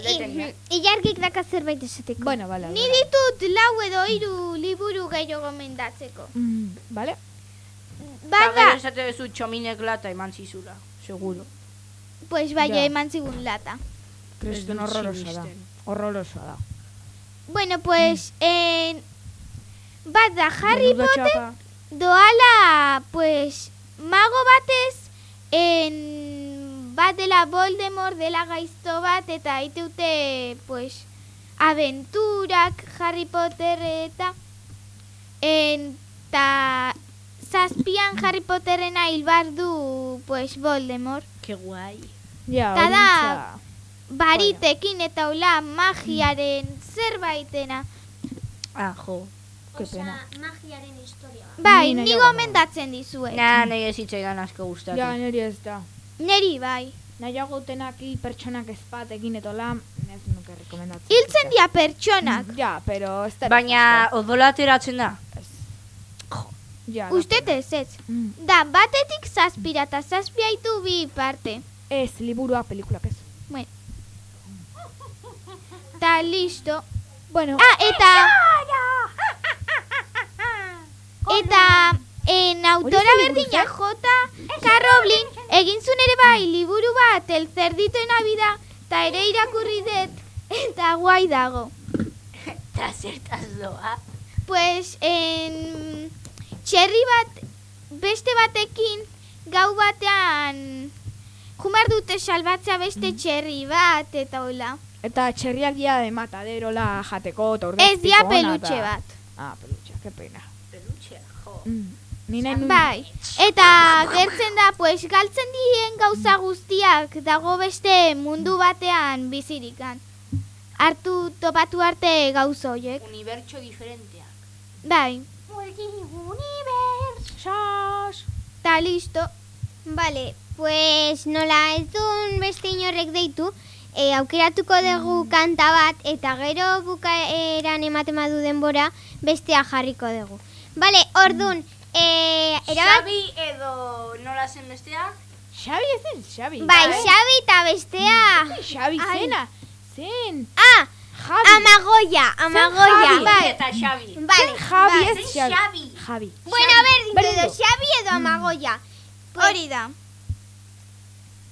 Ilargik daka zerbait esateko. Bueno, vale. Ni ditut lau edo hiru liburu gehiago gomendatzeko. Mm, vale. Eta gero Bada, esate duzu txominek lata eman zizula, seguro. pues bai, eman zigun lata. Kriston dut horrorosa da. Horrorosa da. Bueno, pues, en... Bat da, Harry Potter txapa. Doala, pues, mago batez, en... Bat dela Voldemort dela gaizto bat, eta iteute, pues, aventurak Harry Potter eta... En... Ta... Zazpian Harry Potterrena hilbar du, pues, Voldemort. Que guai. Ja, Ta hori da, hitza. Baritekin eta hola magiaren zerbaitena. Ah, Ke pena. magiaren historia. Ni Bai, ni nago. gomendatzen dizuet. Na, nahi ez hitzaidan asko gustatu. Ja, niri ez da. Neri bai. Nahiago tenaki pertsonak ezpat egin etola, ez nuke rekomendatzen. Hiltzen dia pertsonak. Ja, pero ez da. Baina odola ateratzen da. Ja, da. Usted ez ez. Mm. Da, batetik zazpira eta zazpia ditu bi parte. Ez, liburua, pelikulak ez. Bueno. Ta listo. Bueno, Ah, eta... Eta... En autora berdina? J. K. Rowling egin zuen ere bai liburu bat El cerdito en Navidad eta ere irakurri dut eta guai dago. Eta zertaz doa. Pues en txerri bat beste batekin gau batean jumar dute salbatzea beste txerri bat eta hola. eta txerriak dia de mataderola jateko, eta Ez dia pelutxe bat. Ah, pelutxe, Mm. Ni nahi nun... Bai, eta gertzen da, pues, galtzen dien gauza guztiak dago beste mundu batean bizirikan. Hartu topatu arte gauza horiek. Unibertso diferenteak. Bai, Sas! eta listo. Vale, pues nola ez duen beste inorrek deitu, e, aukeratuko dugu kanta bat, eta gero bukaeran ematen badu denbora, bestea jarriko dugu. Vale, ordun, e, erabak... Xabi edo nola zen bestea? Xabi ez zen, Xabi. Bai, Xabi eta bestea... Xabi zena. Zen. Ah, Javi. Amagoya, Amagoya, Javi. bai. Eta Xabi. Vale, Javi bai. ez Xabi. Xabi. Javi. Bueno, a ver, Berdin edo. Xabi edo Amagoya. Hori da.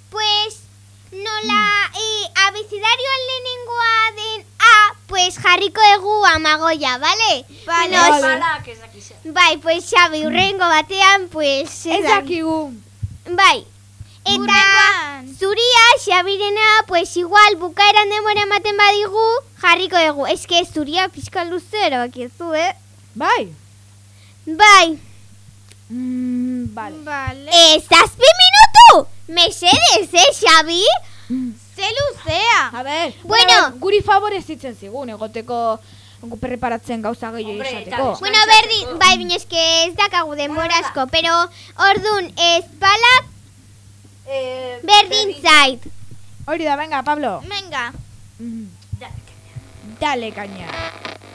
Pues, nola eh, abezidarioan lehenengoa den A, pues jarriko egu? Vale. Vale. Balak ez dakiz zer. Bai, pues Xabi, urrengo batean, pues... Ez dakigu. Bai. Eta zuria, Xabirena, pues igual bukaeran demora ematen badigu, jarriko dugu. Ez que zuria pixka luze erabaki ez du, eh? Bai. Bai. Mm, vale. Vale. Eh, zazpi minutu! Mesedez, eh, Xabi? Ze luzea. A ver, Bueno. guri favorezitzen zigun, egoteko preparatzen gauza gehiago izateko. Bueno, berdin, bai, bine eske ez dakagu denbora asko, pero ordun espalak Eh, berdin zait. Hori da, venga, Pablo. Venga. Mm. Dale, caña. Bai,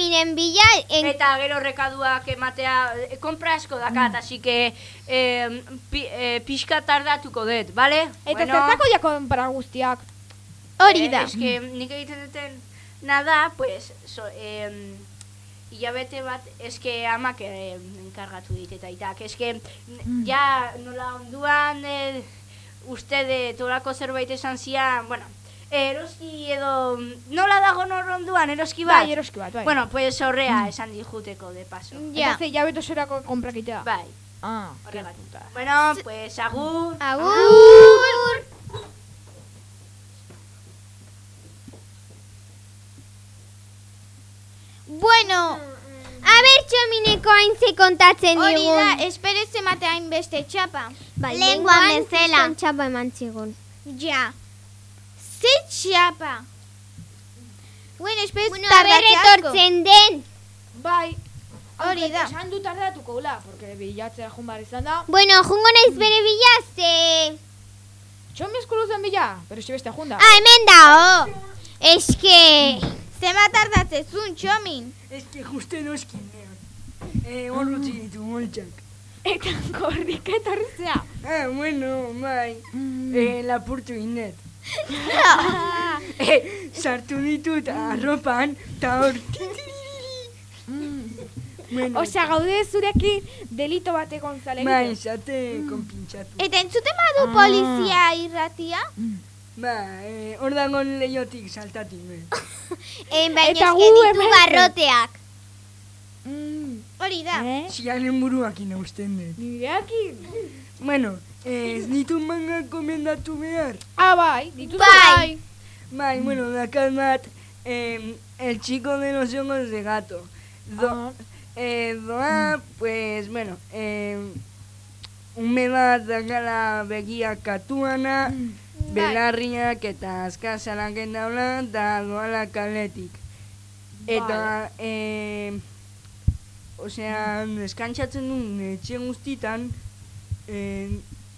da txominen bila, en, Eta gero rekaduak ematea, eh, konpra asko dakat, así que eh, pi, eh, pixka tardatuko dut, bale? Eta zertako jako para guztiak. Hori da. Eh, es que nik egiten duten nada, pues, so, eh, hilabete bat, eske amak eh, enkargatu dit eta itak. Eske, n- ja, nola onduan, eh, uste de tolako zerbait esan zian, bueno, eroski edo, nola dago nor onduan, eroski bat? Bai, eroski bat, bai. Bueno, pues horrea esan dijuteko de paso. Eta ze jabeto zerako konprakitea. Bai, Ah, horregatik. Bueno, pues agur. agur! Bueno, A ber, txomineko hain ze kontatzen hori digun. da, espero ez emate hainbeste txapa. Bai, Lenguan lenguan bezala. kriston txapa eman zigun. Ja. Ze txapa. Bueno, espero ez Bueno, a ber, tardatze asko. etortzen den. Bai. Hori da. Esan du tardatuko ula, porque bilatzea jun behar izan da. Bueno, jungo naiz bere bila, ze... Txomi eskulu zen bila, pero si beste junda. Ah, hemen da, oh! Eske... Zema tardatzezun, txomin. Ez que juste noskin, Eh, hor utzi ditu moltxak. Eta korrik etorzea. Ah, bueno, bai. Mm. Eh, lapurtu inet. eh, sartu ditut arropan, eta hor... Bueno, Osea, gaude zurekin delito bat egon zale. bai, zate konpintxatu. Eta entzuten badu polizia irratia? Ba, eh, hor dagoen lehiotik saltatu. Eh. En baina Eta gu ditu hemen. barroteak. Mm. Hori da. Eh? Zianen buruak usten dut. Nireakin. Bueno, ez ditu manga komendatu behar. Ah, bai, dituzu Bai. Bai, bueno, dakat bat, eh, el chico de los ojos de gato. Do, Ah. eh, doa, pues, bueno, eh, ume bat dakala begia katuana, belarriak eta azkazalak daula, da doala kaletik. Eta, eh, osea, eskantzatzen duen etxe guztitan, eh,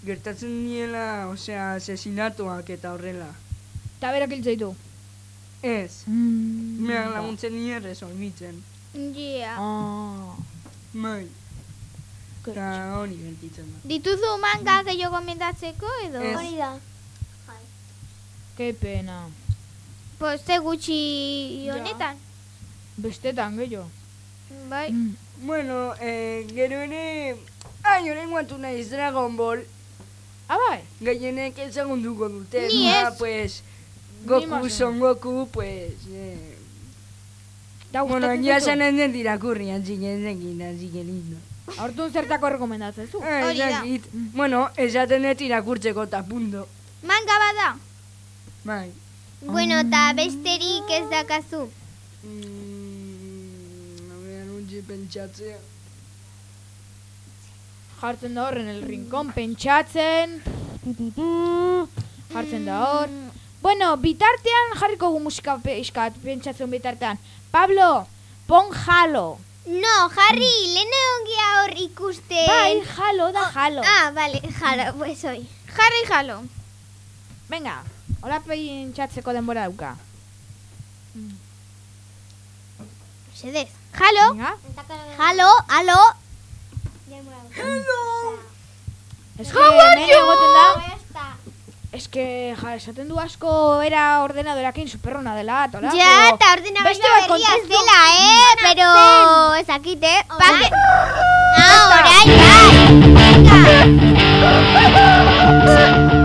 gertatzen diela, osea, asesinatuak eta horrela. Eta berak hil zaitu. Ez, Mm. meak laguntzen nire resolbitzen. Ja. Ah. Bai. Eta hori gertitzen da. Dituzu manga gehiago gomendatzeko edo? Ez. Hori da. Ke pena. Pues ze gutxi honetan. Bestetan gehiago. Bai. Mm. Bueno, eh, gero ere, ai, orain guantu naiz Dragon Ball, Ah, bai. gehienek ezagunduko dute. Ni ba, ez. pues, Ni Goku, Son Goku, pues, eh, Da bueno, irakurri, así que ez egin, así que lindo. Hortun zertako rekomendatzen zu. Ah, Hori da. Bueno, esaten dut irakurtzeko eta punto. Manga bada. Bai. Bueno, eta besterik ez dakazu. Mm, a ver, untxe pentsatzea. Jartzen da horren el rincón pentsatzen. Jartzen da hor. Bueno, bitartean jarriko gu musika pixkat pentsatzen bitartean. Pablo, pon jalo. No, Harry, lehen ongia hor ikusten. Bai, jalo da jalo. Ah, vale, jalo, pues hoy. Jarri jalo. Venga, hola pentsatzeko denbora dauka. Sedez. Jalo. Venga. Jalo, alo. Ez que hemen egoten da. Que, ja, esaten du asko era ordenadorakin superrona dela, tola. Ja, eta ordena beste bat berria zela, eh? Pero, ezakite. Pake... Ah, orain, bai. Vivían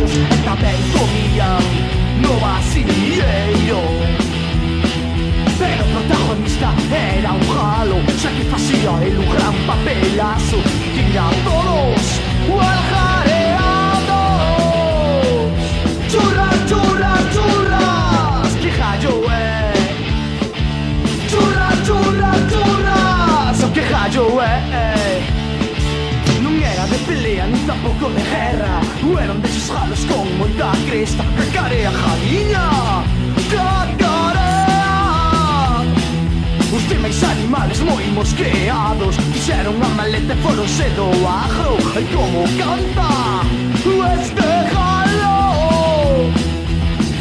muchachos también comían, no va sin dinero. Pero el protagonista era un jalo, ya que hacía el un gran papelazo, y a todos o al jareado. Churra, churra, churras, que hallo, eh. Churra, churra, churras, oh, que hallo, eh. Tampoco de guerra, Ueram deși schală scong Mă da cresta Pe a halina Da animales moi mosqueados Fixeron a maleta e foron cedo agro E como canta pues Este jalo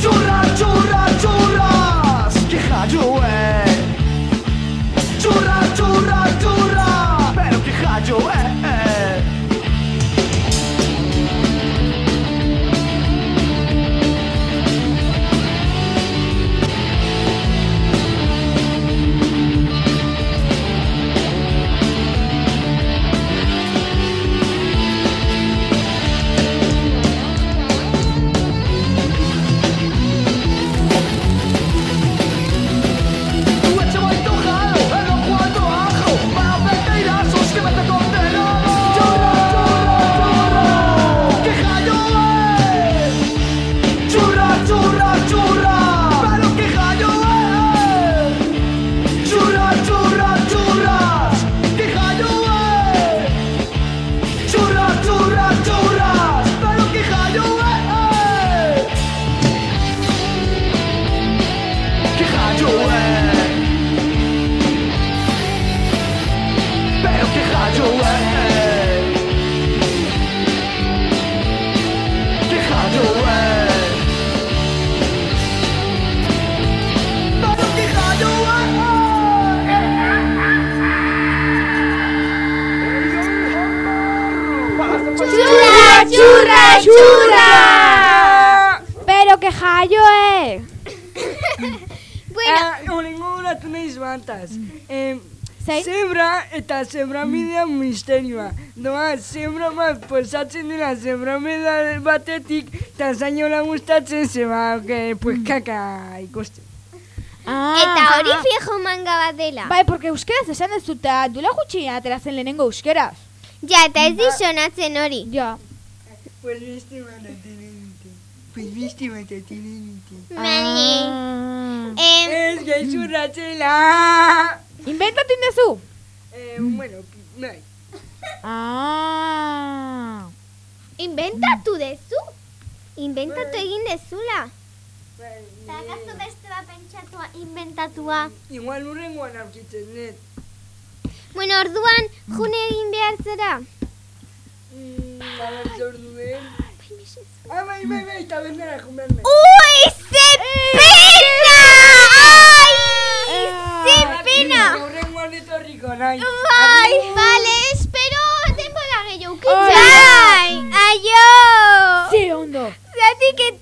Churra, churra, churras Que jallo é Churra, churra, churra Pero que jallo é, é zebra midean misterioa. Doa, zebra bat posatzen dela zebra medal batetik, eta zainola gustatzen zeba, que, pues kaka ikusten. eta hori fijo manga bat dela. Bai, porque euskeraz esan ez zuta, duela gutxi aterazen lehenengo euskeraz. Ja, eta ez dizonatzen hori. Ja. Pues beste bat atenente. Pues beste bat atenente. Ah. Em, Ez gezurratzela! Inventatu indezu? Eh, bueno, nahi. Ah. inventatu dezu? Inventatu egin dezula? Eta akazu beste bat pentsatua, inventatua. Igual urrengoan aurkitzen dut. Bueno, orduan, june egin behar zera. Mm, Gara zorduen. Bai, bai, bai, tabernara jumerme. Ui, ze pena! Ai, ze pena! Urrengoan etorriko nahi. Bai, vale, espero denbora gehiago ukitza. Bai, aio! Ze ondo. Zatik et,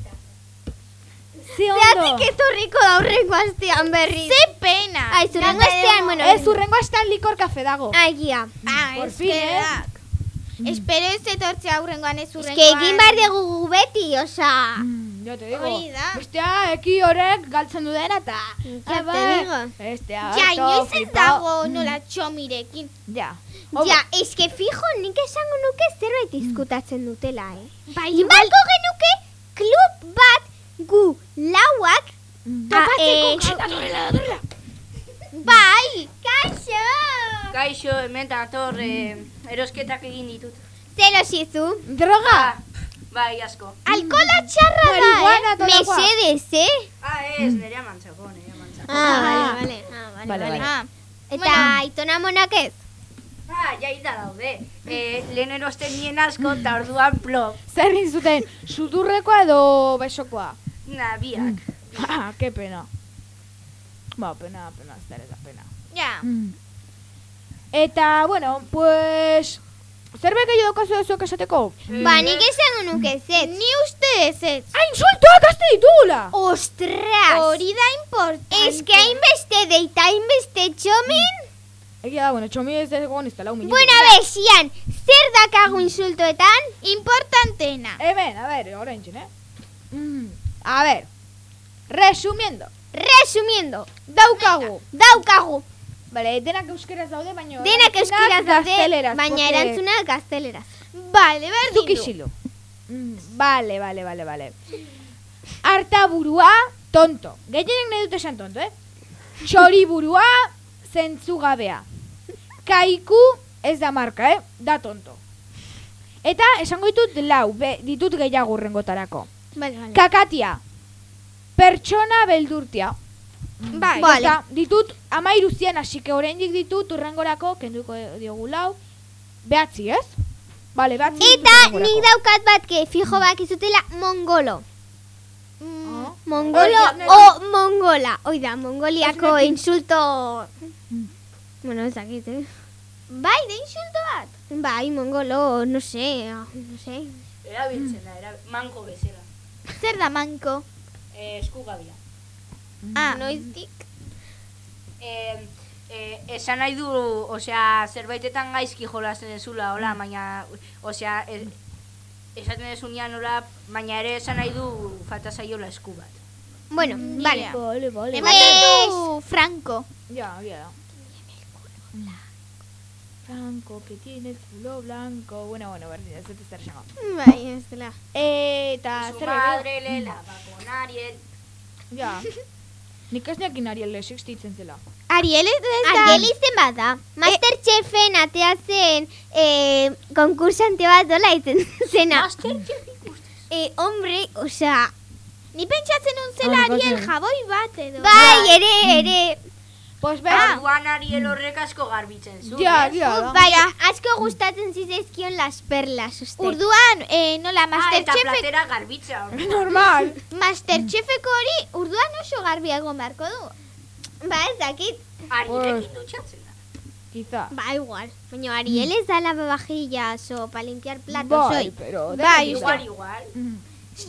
Ze zatik ondo. etorriko da urrengo astean berriz. Ze pena! Ai, zurrengo astean, bueno. Ez, urrengo astan likor kafe dago. Aia. Ah, Por fin, eh? da. Espero ez etortzea aurrengoan ez Ez urrengoan. que egin behar dugu beti, osea. Mm, Jo te digo. Hori da. Bestea, eki horrek galtzen du dena eta... Ja te digo. Bestea, Ja, inoiz ez flipao. dago nola txomirekin. Ja. Ja, eske fijo nik esango nuke zerbait diskutatzen dutela, eh? Bai, Ibalko genuke klub bat gu lauak Topatzeko eh, Bai, kaixo! Kaixo, hemen dator eh, erosketak egin ditut. Zer osizu? Droga! Ah, bai, asko. Alkola txarra da, Marihuana eh? tolakoa. Mesedez, eh? Ah, ez, nire mantzako, nire mantzako. Ah, vale, vale. Ah, vale, Vale, vale. vale. Ah, Eta aitona monak ez? Ah, jaita daude. Eh, lehen erosten nien asko, eta orduan plop. Zer zuten, sudurrekoa edo besokoa? Na, biak. Ah, que pena. Ba, pena, pena, ez da pena. ja. Eta, bueno, pues... Zerbait esateko? Ba, nik esango nuke zetz. Ni uste ez ez. Ah, insultoak azte ditugula! Ostras! Hori da importante. Ez que hainbeste deita, hainbeste txomin? Egia da, bueno, txomi ez dago ez lau minutu. Bueno, a ver, Xian, zer dakagu insultoetan? Importantena. Hemen, a ver, orain txin, eh? Mm, a ver, resumiendo, Resumiendo, daukagu. daukagu. Vale, denak euskeraz daude, baina... Denak euskaraz daude, baina porque- erantzunak gazteleraz. Vale, berdin du. isilu. Mm, vale, vale, vale, vale. Arta burua, tonto. Gehienek nahi dute esan tonto, eh? Txori burua, zentzugabea. Kaiku, ez da marka, eh? Da tonto. Eta esango ditut lau, be, ditut gehiago urrengotarako. Vale, vale. Kakatia, pertsona beldurtia. Bai. Vale. Eta ditut amairu zian, así que oraindik ditut urrengorako, kenduko diogu lau, behatzi, ez? Bale, behatzi Eta nik daukat bat, que fijo bak izutela mongolo. Ah. Mongolo Hori, o mongola. Hoi da, mongoliako insulto... Bueno, ez dakit, eh? Bai, da insulto bat. Bai, mongolo, no sé, ah, no sé. Erabiltzen da, erabil... manko bezala. Zer da manko? Eh, eskugabia. Ah, Noiztik? Eh, eh, esan nahi du, osea, zerbaitetan gaizki jolasten dezula, hola, baina, osea, e, esaten dezunean, hola, baina ere esan nahi du falta zaiola esku bat. Bueno, Ni vale. Vale, vale. Ematen du Franco. Ya, ya da. Franco, que tiene el culo blanco. Bueno, bueno, berdin, ez dut zer esango. Bai, ez dela. Eta, Su zer madre le lava con Ariel. Ja. Nik ez nekin Ariel existitzen zela. Ariel ez da... Ariel izen bat da. Masterchefen atea zen eh, konkursante bat dola izen zena. Eh, hombre, osea, Ni pentsatzen nun zela Ariel bai. jaboi bat edo. bai, ere, ere. Pues Orduan Ariel horrek asko garbitzen zuen. Ja, ja. Bai, asko gustatzen zitzaizkion las perlas, uste. Urduan, eh, nola, Ah, eta Masterchef platera garbitzea. orduan. Normal. Masterchefeko hori urduan oso garbi egon beharko du. Ba, ez dakit. Arielekin dutxatzen da. quizá. Ba, igual. Baina Ariel ez da lavavajillas o para limpiar platos Bai, hoy. pero... Bai, Igual, igual.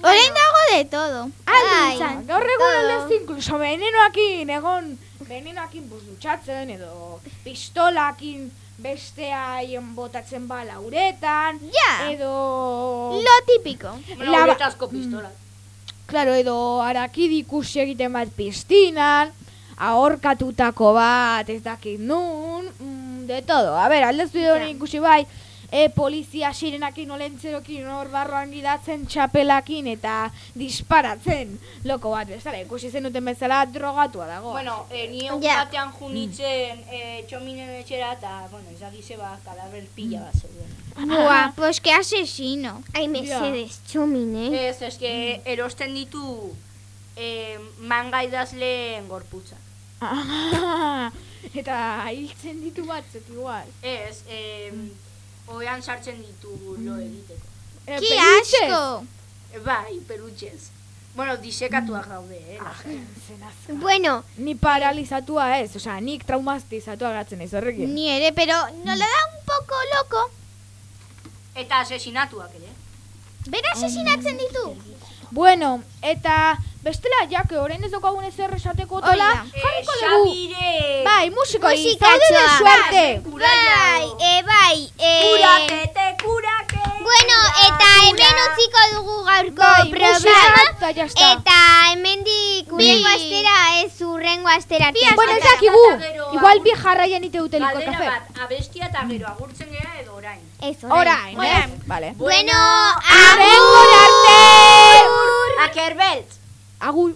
Orain dago de todo. Bai. izan. Gaur egun Todo. aldez incluso venenoakin egon venenoakin bus dutxatzen edo pistolakin besteaien botatzen bala uretan Ja. edo Lo típico. Bueno, Laba- uretazko pistola. claro edo arakidi ikusi egiten bat piztinan ahorkatutako bat ez dakit nun mm, de todo a ber aldezu ja. ikusi bai e, polizia sirenakin olentzerokin hor barroan gidatzen txapelakin eta disparatzen loko bat bezala ikusi zenuten bezala drogatua dago Bueno, eh, ni egun Ja. batean junitzen eh, txominen etxera eta, bueno, ez dakize ba, kadaber pila bat zeuden. Buah, pues que asesino. Ai, mesedes, txomin, eh? Ez, ez que erosten ditu eh, manga idazleen gorputza. Ah, eta hiltzen ditu batzuk igual Ez, eh, oean sartzen ditu lo egiteko. e, Ki asko. Eh, bai, perutxez. Bueno, disekatuak daude, eh? Ah. Bueno, ni paralizatua ez, osea, nik traumatizatua gatzen ez horrekin. Ni ere, pero no le da un poco loco. Eta asesinatuak ere. Bera asesinatzen ditu. Bueno, eta bestela, jake, orain ez daukagun ezer esateko tola, da. Eh, jarriko dugu. Xabire! Bai, Musikatxoa. zauderen suerte. bai, e, bai, e... Kurake, te kurake! Bueno, eta hemen utziko dugu gaurko Bai, programa. musika eta hemendik urrengo astera ez urrengo astera. Bueno, ez dakigu, igual bi jarraian ite dute liko Galdera kafe. bat, abestia eta gero agurtzen gera edo orain. Ez, Orain, eh? Vale. Bueno, Agur arte! Akerbelt! Agur.